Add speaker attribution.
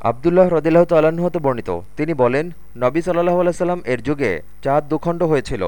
Speaker 1: আবদুল্লাহ রদিল্লাহ তাল্লাহ্ন হতে বর্ণিত। তিনি বলেন, নবী সাল্লাহ আলাইসাল্লাম এর যুগে চাঁদ দুখণ্ড হয়েছিল।